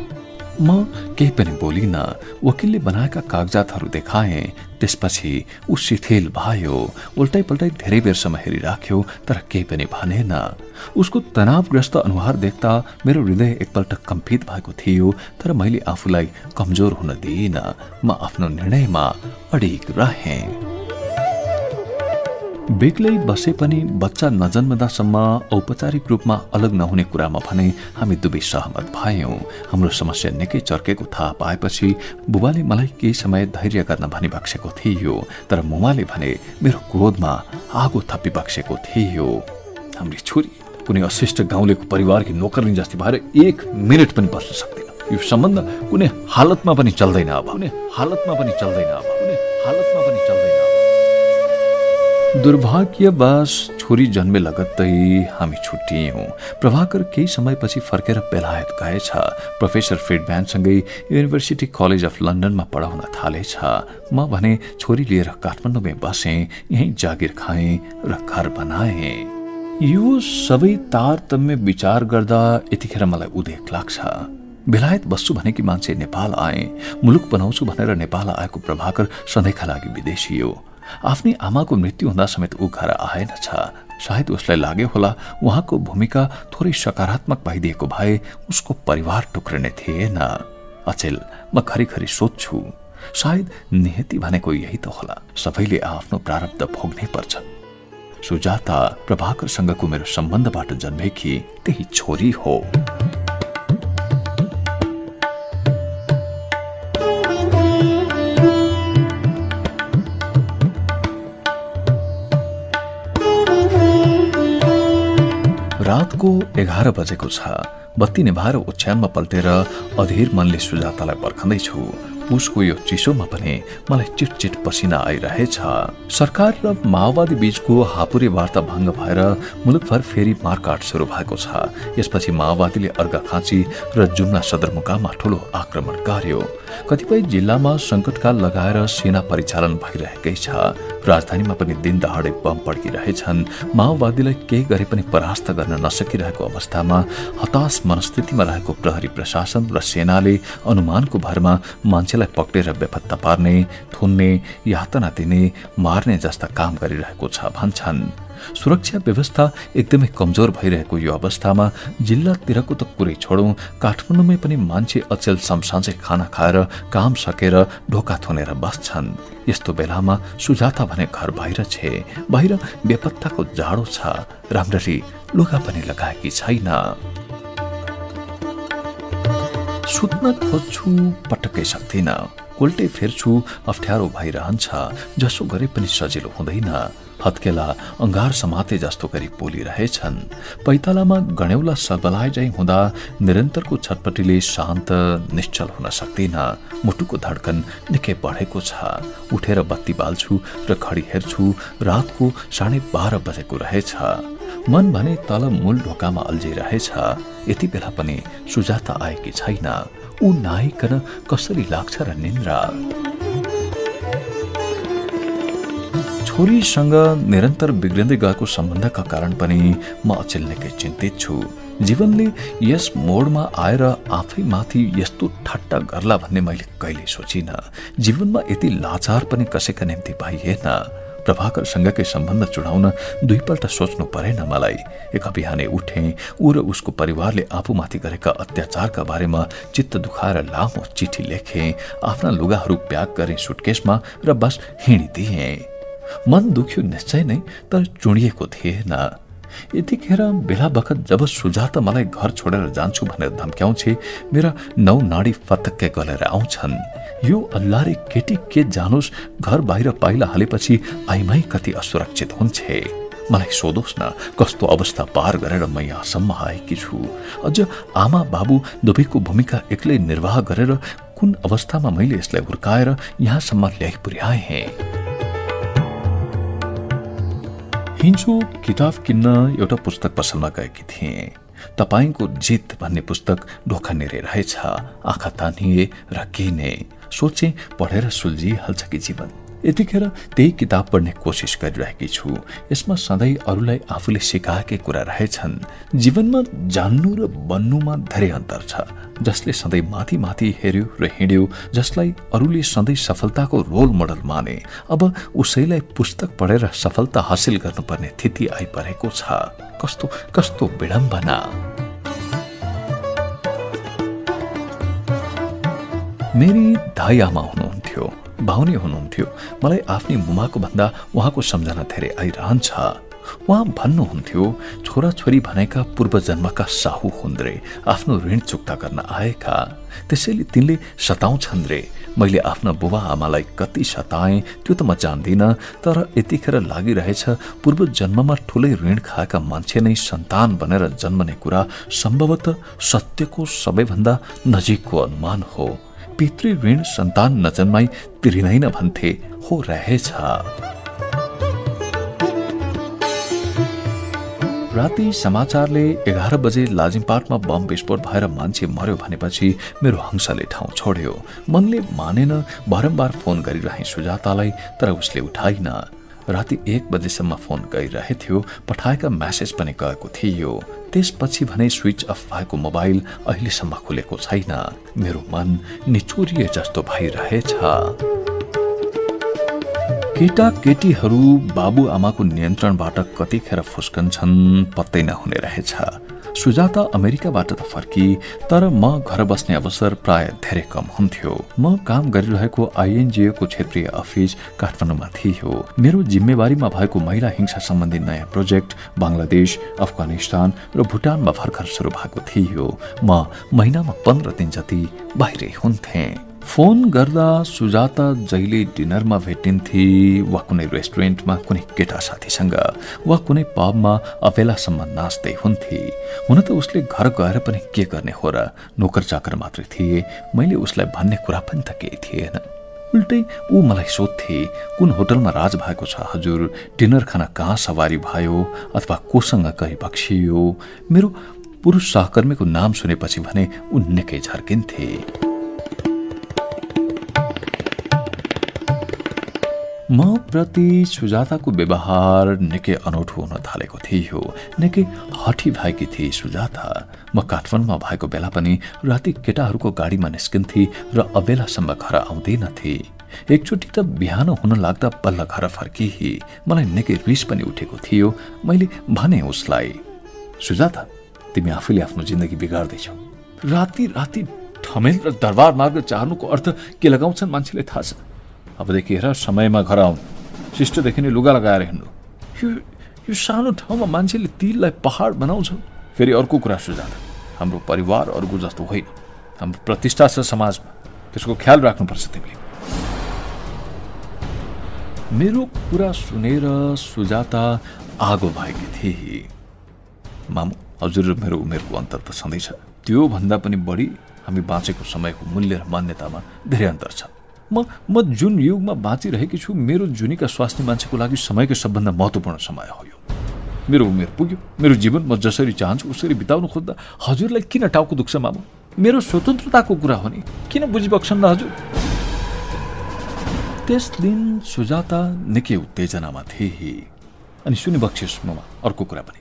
म केही पनि बोलिनँ। वकिलले बनाएका कागजातहरू देखाएँ। त्यसपछि ऊ शिथिल भयो। उल्टाइ पल्टाइ धेरै बेरसम्म हेरिराख्यो तर केही पनि भनेन। उसको तनावग्रस्त अनुहार देख्दा मेरो हृदय एकपल्ट कम्पित भएको थियो तर मैले आफूलाई कमजोर हुन दिइनँ। म आफ्नो निर्णयमा अडिक रहेँ। बेग्लै बसे पनि बच्चा नजन्मदासम्म औपचारिक रूपमा अलग नहुने कुरामा भने हामी दुवै सहमत भयौँ। हाम्रो समस्या निकै चर्केको थाहा पाएपछि बुबाले मलाई केही समय धैर्य गर्न भनिबक्सेको थियो तर मुमाले भने मेरो क्रोधमा आगो थपिबक्सेको थियो। हाम्री छोरी कुनै अशिष्ट गाउँलेको परिवारकी नोकरनी जस्तै भएर एक मिनट पनि बस्न सक्दैन। यो सम्बन्ध कुनै हालतमा पनि चल्दैन अब। कुनै हालतमा पनि चल्दैन अब। दुर्भाग्यवश छोरी जन्मे लगत्तै हामी छुट्टियौँ प्रभाकर केही समयपछि फर्केर बेलायत गएछ। प्रोफेसर फिडब्यानसँगै युनिभर्सिटी कलेज अफ लन्डनमा पढाउन थालेछ। म भने छोरी लिएर काठमाडौँमै बसेँ यहीँ जागिर खाएँ र घर बनाएँ। यो सबै तारतम्य विचार गर्दा यतिखेर मलाई उदेक लाग्छ। बेलायत बस्छु भनेकी मान्छे नेपाल आए मुलुक बनाउँछु भनेर नेपाल आएको प्रभाकर सधैँका लागि विदेशी हो। आफ्नै आमाको मृत्यु हुँदा समेत ऊ घर आएनछ सायद उसलाई लाग्यो होला उहाँको भूमिका थोरै सकारात्मक पाइदिएको भए उसको परिवार टुक्रिने थिएन। अचेल म खरिखरि सोध्छु। सायद नियति भनेको यही त होला। सबैले आफ्नो प्रारब्ध भोग्नै पर्छ। सुजाता प्रभाकरसँगको मेरो सम्बन्धबाट जन्मेकी त्यही छोरी हो। रातको एघार बजेको छ। बत्ती निभाएर ओछ्यानमा पल्टेर अधीर मनले सुजातालाई पर्खँदैछु। उसको यो चिसोमा पनि मलाई चिटचिट पसिना आइरहेछ। सरकार र माओवादी बीचको हापुरे वार्ता भङ्ग भएर मुलुकभर फेरि मारकाट सुरु भएको छ। यसपछि माओवादीले अर्घाखाँची र जुम्ला सदरमुकाममा ठूलो आक्रमण गर्यो। कतिपय जिल्लामा सङ्कटकाल लगाएर सेना परिचालन भइरहेकै छ। राजधानीमा पनि दिन दहाडे बम पड्किरहेछन्। माओवादीलाई केही गरे पनि परास्त गर्न नसकिरहेको अवस्थामा हताश मनस्थितिमा रहेको प्रहरी प्रशासन र सेनाले अनुमानको भरमा मान्छेलाई पक्रेर बेपत्ता पार्ने थुन्ने यातना दिने मार्ने जस्ता काम गरिरहेको छ भन्छन्। सुरक्षा व्यवस्था एकदमै कमजोर भइरहेको यो अवस्थामा जिल्लातिरको त कुरै छोडौँ काठमाडौँमै पनि मान्छे अचेल समसाँझै खाना खाएर काम सकेर ढोका थुनेर बस्छन्। यस्तो बेलामा सुजाता भने घर बाहिर छे बाहिर बेपत्ताको जाडो छ। राम्ररी लुगा पनि लगाएकी छैन। सुत्न खोज्छु पटक्कै सक्दिन। कोल्टे फेर्छु अप्ठ्यारो भइरहन्छ जसो गरे पनि सजिलो हुँदैन। हत्केला अङ्गार समाते जस्तो गरी बोलिरहेछन्। पैतालामा गणेउला सबलाइ हुँदा निरन्तरको छटपटीले शान्त निश्चल हुन सक्दिन। मुटुको धड्कन निकै बढेको छ। उठेर बत्ती बाल्छु र घडी हेर्छु रातको साढे बाह्र बजेको रहेछ। मन भने तल मूल ढोकामा अल्झिरहेछ। यति बेला पनि सुजाता आएकी छैन। ऊ नआइकन कसरी लाग्छ र निन्द्रा? छोरीसँग निरन्तर बिग्रिँदै गएको सम्बन्धका कारण पनि म अचेल निकै चिन्तित छु। जीवनले यस मोडमा आएर आफै माथि यस्तो ठट्टा गर्ला भन्ने मैले कहिले सोचिनँ। जीवनमा यति लाचार पनि कसैका निम्ति पाइएन प्रभाकरसँगकै सम्बन्ध चुडाउन दुईपल्ट सोच्नु परेन मलाई। एक बिहानै उठे ऊ र उसको परिवारले आफूमाथि गरेका अत्याचारका बारेमा चित्त दुखाएर लामो चिठी लेखे आफ्ना लुगाहरू प्याक गरे सुटकेसमा र बस हिँडिदिए। मन दुख्यो निश्चय नै तर चुडिएको थिएन। यतिखेर बेला बखत जब सुजाता मलाई घर छोडेर जान्छु भनेर धम्क्याउँछे मेरा नौ नाडी फतक्कै गलेर आउँछन्। यो अल्लारे केटी के जानुस् घर बाहिर पाइला हालेपछि आइमाई कति असुरक्षित हुन्छे। मलाई सोधोस् न कस्तो अवस्था पार गरेर म यहाँसम्म आएकी छु? अझ आमा बाबु दुवैको भूमिका एक्लै निर्वाह गरेर कुन अवस्थामा मैले यसलाई हुर्काएर यहाँसम्म ल्याइ पुर्याए? हिजो किताब किन्न एउटा पुस्तक पसलमा गएकी थिएँ। तपाईँको जित भन्ने पुस्तक ढोका नेरे रहेछ आँखा तानिए र किने। सोचे पढेर सुल्झिहाल्छ कि जीवन। यतिखेर त्यही किताब पढ्ने कोसिस गरिरहेकी छु। यसमा सधैँ अरूलाई आफूले सिकाएकै कुरा रहेछन्। जीवनमा जान्नु र बन्नुमा धेरै अन्तर छ जसले सधैँ माथि माथि हेर्यो र हिँड्यो जसलाई अरूले सधैँ सफलताको रोल मोडल माने। अब उसैलाई पुस्तक पढेर सफलता हासिल गर्नुपर्ने स्थिति आइपरेको छ। कस्तो कस्तो विडम्बना! मेरी दाई आमा हुनुहुन्थ्यो भाउने हुनुहुन्थ्यो। मलाई आफ्नै मुमाको भन्दा उहाँको सम्झना धेरै आइरहन्छ। उहाँ भन्नुहुन्थ्यो छोराछोरी भनेका पूर्व जन्मका साहु हुन् रे आफ्नो ऋण चुक्ता गर्न आएका। त्यसैले तिनले सताउँछन् रे मैले आफ्ना बुबा आमालाई कति सताएँ त्यो त म जान्दिनँ तर यतिखेर लागिरहेछ पूर्व जन्ममा ठुलै ऋण खाएका मान्छे नै सन्तान बनेर जन्मने कुरा सम्भवतः सत्यको सबैभन्दा नजिकको अनुमान हो। पितृ ऋण सन्तान नजन्माई तिरिँदैन भन्थे हो रहेछ। राति समाचारले एघार बजे लाजिमपाटमा बम विस्फोट भएर मान्छे मर्यो भनेपछि मेरो हंसले ठाउँ छोड्यो। मनले मानेन बारम्बार फोन गरिरहे सुजातालाई तर उसले उठाइन। राति एक बजेसम्म फोन गइरहेथ्यो पठाएका म्यासेज पनि गएको थियो। त्यसपछि भने स्विच अफ भएको मोबाइल अहिलेसम्म खुलेको छैन। मेरो मन निचोरिए जस्तो भइरहेछ। केटा केटीहरू बाबुआमाको नियन्त्रणबाट कतिखेर फुस्कन्छन् पत्तै नहुने रहेछ। सुजाता अमेरिकाबाट त फर्की तर म घर बस्ने अवसर प्राय धेरै कम हुन्थ्यो। म काम गरिरहेको आइएनजिओको क्षेत्रीय अफिस काठमाडौँमा थियो। मेरो जिम्मेवारीमा भएको महिला हिंसा सम्बन्धी नयाँ प्रोजेक्ट बङ्गलादेश अफगानिस्तान र भुटानमा भर्खर सुरु भएको थियो। म महिनामा पन्ध्र दिन जति बाहिरै हुन्थेँ। फोन गर्दा सुजाता जहिले डिनरमा भेटिन्थे वा कुनै रेस्टुरेन्टमा कुनै केटा साथीसँग वा कुनै पबमा अबेलासम्म नाच्दै हुन्थे। हुन त उसले घर गएर पनि के गर्ने हो र नोकर चाकर मात्रै थिए। मैले उसलाई भन्ने कुरा पनि त केही थिएन। उल्टै ऊ मलाई सोध्थे कुन होटलमा राज भएको छ हजुर? डिनर खाना कहाँ सवारी भयो अथवा कोसँग कहीँ बक्सियो? मेरो पुरुष सहकर्मीको नाम सुनेपछि भने ऊ निकै झर्किन्थे। म प्रति सुजाताको व्यवहार निकै अनौठो हुन थालेको थियो निकै हठी भएकी थिए सुजाता। म काठमाडौँमा भएको बेला पनि राति केटाहरूको गाडीमा निस्किन्थे र अबेलासम्म घर आउँदैनथे एकचोटि त बिहान हुन लाग्दा बल्ल घर फर्किए। मलाई निकै रिस पनि उठेको थियो मैले भने उसलाई सुजाता तिमी आफूले आफ्नो जिन्दगी बिगार्दैछौ। राति राति ठमेल र दरबार मार्ग चाहनुको अर्थ के लगाउँछन् मान्छेले थाहा छ? अबदेखि हेर समयमा घर आउनु शिष्टदेखि नै लुगा लगाएर हिँड्नु यो यो सानो ठाउँमा मान्छेले तिललाई पहाड बनाउँछ फेरि अर्को कुरा सुझाव हाम्रो परिवार अर्को जस्तो होइन हाम्रो प्रतिष्ठा छ समाजमा त्यसको ख्याल राख्नुपर्छ तिमीले मेरो कुरा सुनेर सुजाता आगो भएकी थिए मामु हजुर मेरो उमेरको अन्तर त छँदैछ त्योभन्दा पनि बढी हामी बाँचेको समयको मूल्य र मान्यतामा धेरै अन्तर छ म म जुन युगमा बाँचिरहेकी छु मेरो जुनीका स्वास्थ्य मान्छेको लागि समयको सबभन्दा महत्त्वपूर्ण समय हो यो। मेरो उमेर पुग्यो मेरो जीवन म जसरी चाहन्छु उसरी बिताउनु खोज्दा हजुरलाई किन टाउको दुख्छ मामु? मेरो स्वतन्त्रताको कुरा हो नि किन बुझिबक्छन् हजुर? त्यस दिन सुजाता निकै उत्तेजनामा थिए। अनि सुनिबक्सियोस् ममा अर्को कुरा पनि।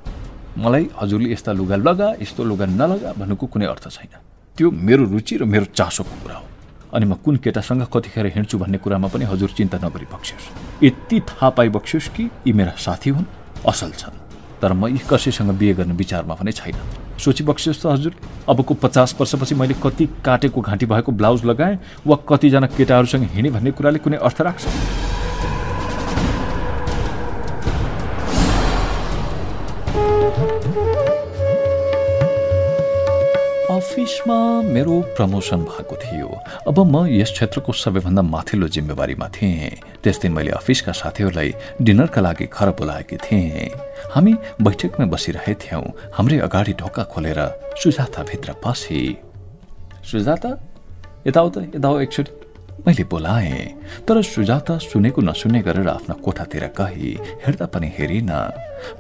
मलाई हजुरले यस्ता लुगा लगा यस्तो लुगा नलगा भन्नुको कुनै अर्थ छैन। त्यो मेरो रुचि र मेरो चासोको कुरा हो। अनि म कुन केटासँग कतिखेर हिँड्छु भन्ने कुरामा पनि हजुर चिन्ता नगरिबक्सियोस् यति थाहा पाइबक्सियोस् कि यी मेरा साथी हुन् असल छन्। तर म यी कसैसँग बिहे गर्ने विचारमा पनि छैन। सोचिबक्सियोस् त हजुर अबको पचास वर्षपछि मैले कति काटेको घाँटी भएको ब्लाउज लगाएँ वा कतिजना केटाहरूसँग हिँडेँ भन्ने कुराले कुनै अर्थ राख्छ? अफिसमा मेरो प्रमोसन भएको थियो। अब म यस क्षेत्रको सबैभन्दा माथिल्लो जिम्मेवारीमा थिएँ। त्यस दिन मैले अफिसका साथीहरूलाई डिनरका लागि घर बोलाएकी थिएँ। हामी बैठकमा बसिरहेथ्यौँ हाम्रै अगाडि ढोका खोलेर सुजाता भित्र पसे। सुजाता यताउता यता हो एकचोटि। मैले बोलाएँ तर सुजाता सुनेको नसुने गरेर आफ्ना कोठातिर गए हेर्दा पनि हेरिन।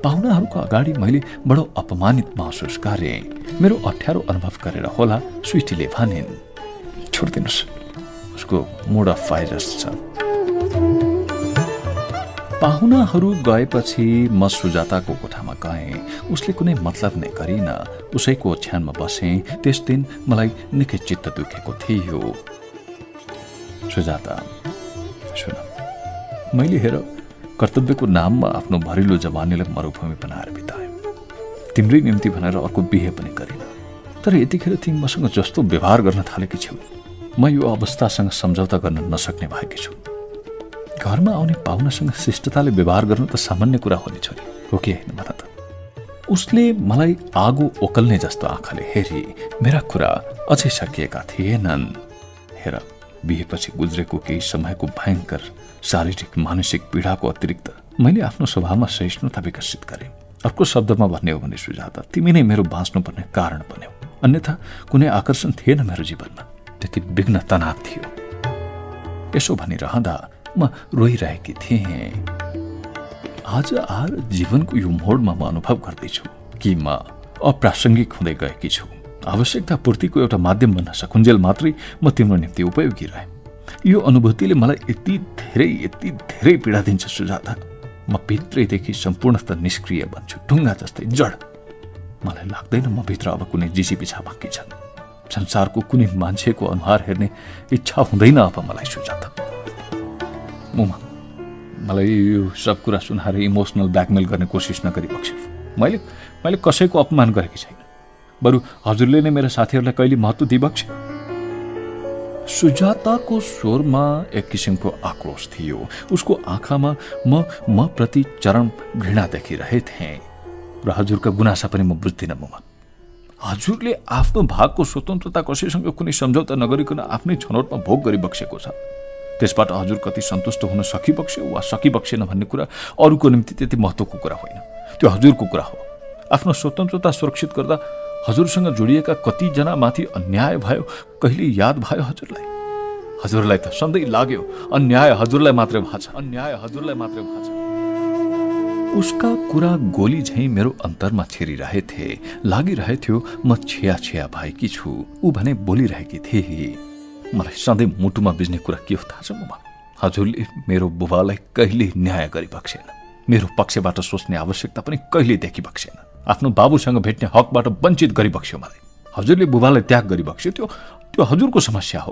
पाहुनाहरूको अगाडि मैले बडो अपमानित महसुस गरेँ। मेरो अप्ठ्यारो अनुभव गरेर होला स्विटीले भनिन्। छोडिदिनुहोस् उसको मुड अफ भाइरस छ। पाहुनाहरू गएपछि म सुजाताको कोठामा गएँ। उसले कुनै मतलब नै गरिन। उसैको ओछ्यानमा बसेँ। त्यस दिन मलाई निकै चित्त दुखेको थियो। सुजाता सुन। मैले हेर कर्तव्यको नाममा आफ्नो भरिलो जवानीलाई मरुभूमि बनाएर बिताएँ तिम्रै निम्ति भनेर अर्को बिहे पनि गरिन। तर यतिखेर तिमी मसँग जस्तो व्यवहार गर्न थालेकी छेउ म यो अवस्थासँग सम्झौता गर्न नसक्ने भएकी छु। घरमा आउने पाहुनासँग शिष्टताले व्यवहार गर्नु त सामान्य कुरा हो नि छोरी। हो कि होइन त? उसले मलाई आगो ओकल्ने जस्तो आँखाले हेरी मेरा कुरा अझै सकिएका थिएनन्। हेर बिहेपछि गुज्रेको केही समयको भयङ्कर शारीरिक मानसिक पीडाको अतिरिक्त मैले आफ्नो स्वभावमा सहिष्णुता विकसित गरेँ। अर्को शब्दमा भन्ने हो भने सुझाव तिमी नै मेरो बाँच्नुपर्ने कारण बन्यौ। अन्यथा कुनै आकर्षण थिएन मेरो जीवनमा। त्यति विघ्न तनाव थियो। यसो भनिरहँदा म रोइरहेकी थिएँ। आज आएर जीवनको यो मोडमा म अनुभव गर्दैछु कि म अप्रासङ्गिक हुँदै गएकी छु। आवश्यकता पूर्तिको एउटा माध्यम बन्न सकुन्जेल मात्रै म तिम्रो निम्ति उपयोगी रहे। यो अनुभूतिले मलाई यति धेरै यति धेरै पीडा दिन्छ सुजाता। म भित्रैदेखि सम्पूर्णत निष्क्रिय बन्छु ढुङ्गा जस्तै जड। मलाई लाग्दैन म भित्र अब कुनै जिसी पिछा बाँकी छन्। संसारको कुनै मान्छेको अनुहार हेर्ने इच्छा हुँदैन अब मलाई सुजाता। मुमा मलाई यो सब कुरा सुनाएर इमोसनल ब्ल्याकमेल गर्ने कोसिस नगरी बक्छु मैले मैले कसैको अपमान गरेकी छैन। बरु हजुरले नै मेरो साथीहरूलाई कहिले महत्त्व दिइबक्छ सुजाताको स्वरमा एक किसिमको आक्रोश थियो। उसको आँखामा म म प्रति चरम घृणा देखिरहेथे। र हजुरका गुनासा पनि म बुझ्दिनँ ममा हजुरले आफ्नो भागको स्वतन्त्रता कसैसँग कुनै सम्झौता नगरिकन आफ्नै छनौटमा भोग गरिबक्सेको छ। त्यसबाट हजुर कति सन्तुष्ट हुन सकिबक्स्यो वा सकिबक्सेन भन्ने कुरा अरूको निम्ति त्यति महत्त्वको कुरा होइन। त्यो हजुरको कुरा हो। आफ्नो स्वतन्त्रता सुरक्षित गर्दा हजुरसँग जोडिएका कतिजना माथि अन्याय भयो कहिले याद भयो हजुरलाई? हजुरलाई त सधैँ लाग्यो अन्याय हजुरलाई मात्रै भएको अन्याय हजुरलाई मात्रै भएको उसका कुरा गोली झैँ मेरो अन्तरमा छिरिरहेथे लागिरहेथ्यो म छिया छिया भएकी छु। ऊ भने बोलिरहेकी थिए। मलाई सधैँ मुटुमा बिज्ने कुरा के हो थाहा छ हजुरले मेरो बुबालाई कहिले न्याय गरिबक्सेन मेरो पक्षबाट सोच्ने आवश्यकता पनि कहिले देखिबक्सेन आफ्नो बाबुसँग भेट्ने हकबाट वञ्चित गरिबक्स्यो मलाई। हजुरले बुबालाई त्याग गरिबक्स्यो त्यो त्यो हजुरको समस्या हो।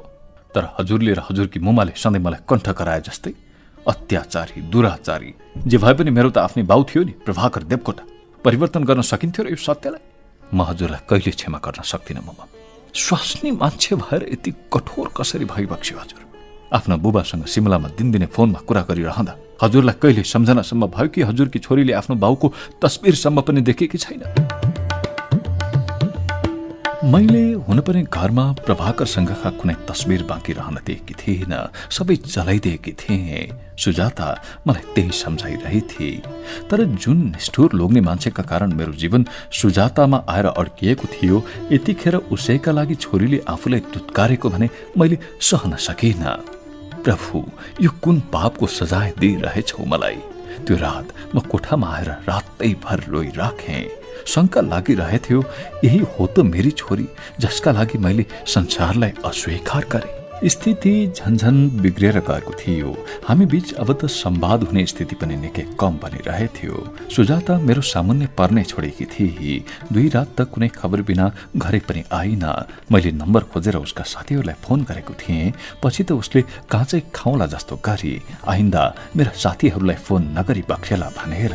तर हजुरले र हजुरकी मुमाले सधैँ मलाई कण्ठ कराए जस्तै अत्याचारी दुराचारी जे भए पनि मेरो त आफ्नै बाउ थियो नि प्रभाकर देवकोटा। परिवर्तन गर्न सकिन्थ्यो र यो सत्यलाई? म हजुरलाई कहिले क्षमा गर्न सक्दिनँ ममा। स्वास्नी मान्छे भएर यति कठोर कसरी भइबक्स्यो हजुर? आफ्ना बुबासँग सिमलामा दिनदिनै फोनमा कुरा गरिरहँदा हजुरलाई कहिले सम्झनासम्म भयो कि हजुरकी छोरीले आफ्नो बाउको तस्बिरसम्म पनि देखेकी छैन? मैले हुन पनि घरमा प्रभाकरसँगका कुनै तस्बिर बाँकी रहन दिएकी थिइनँ। सबै चलाइदिएकी थिएँ। सुजाता मलाई त्यही सम्झाइरहेथे। तर जुन निष्ठुर लोग्ने मान्छेका कारण मेरो जीवन सुजातामा आएर अड्किएको थियो यतिखेर उसैका लागि छोरीले आफूलाई तुत्कारेको भने मैले सहन सकिनँ। प्रभु यो कुन पापको सजाय दिइरहेछौ मलाई? त्यो रात म कोठामा आएर रातैभर रोइराखेँ। शङ्का लागिरहेथ्यो यही हो त मेरी छोरी जसका लागि मैले संसारलाई अस्वीकार गरेँ। स्थिति झन्झन बिग्रेर गएको थियो। हामी बीच अब त सम्वाद हुने स्थिति पनि निकै कम बनिरहेथ्यो। सुजाता मेरो सामुन्ने पर्ने छोडेकी थिए दुई रात त कुनै खबर बिना घरै पनि आइन। मैले नम्बर खोजेर उसका साथीहरूलाई फोन गरेको थिएँ। पछि त उसले काँचै खाउला जस्तो गरी आइन्दा मेरा साथीहरूलाई फोन नगरी बक्सेला भनेर।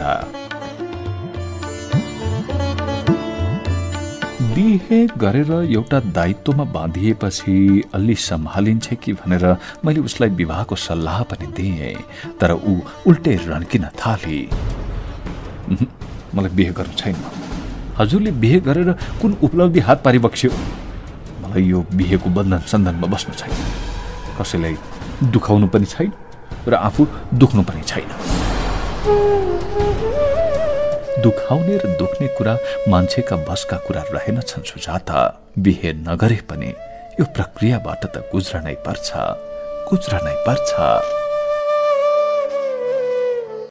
बिहे गरेर एउटा दायित्वमा बाँधिएपछि अलि सम्हालिन्छ कि भनेर मैले उसलाई विवाहको सल्लाह पनि दिएँ तर ऊ उल्टे रन्किन थाले। मलाई बिहे गर्नु छैन। हजुरले बिहे गरेर कुन उपलब्धि हात पारि बक्स्यो मलाई यो बिहेको बन्धन सन्धनमा बस्नु छैन। कसैलाई दुखाउनु पनि छैन र आफू दुख्नु पनि छैन। दुखाउने र दुख्ने कुरा मान्छेका बसका कुरा रहेनछन् सुझाता बिहे नगरे पनि यो प्रक्रियाबाट त गुज्रनै पर्छ। गुज्रनै पर्छ।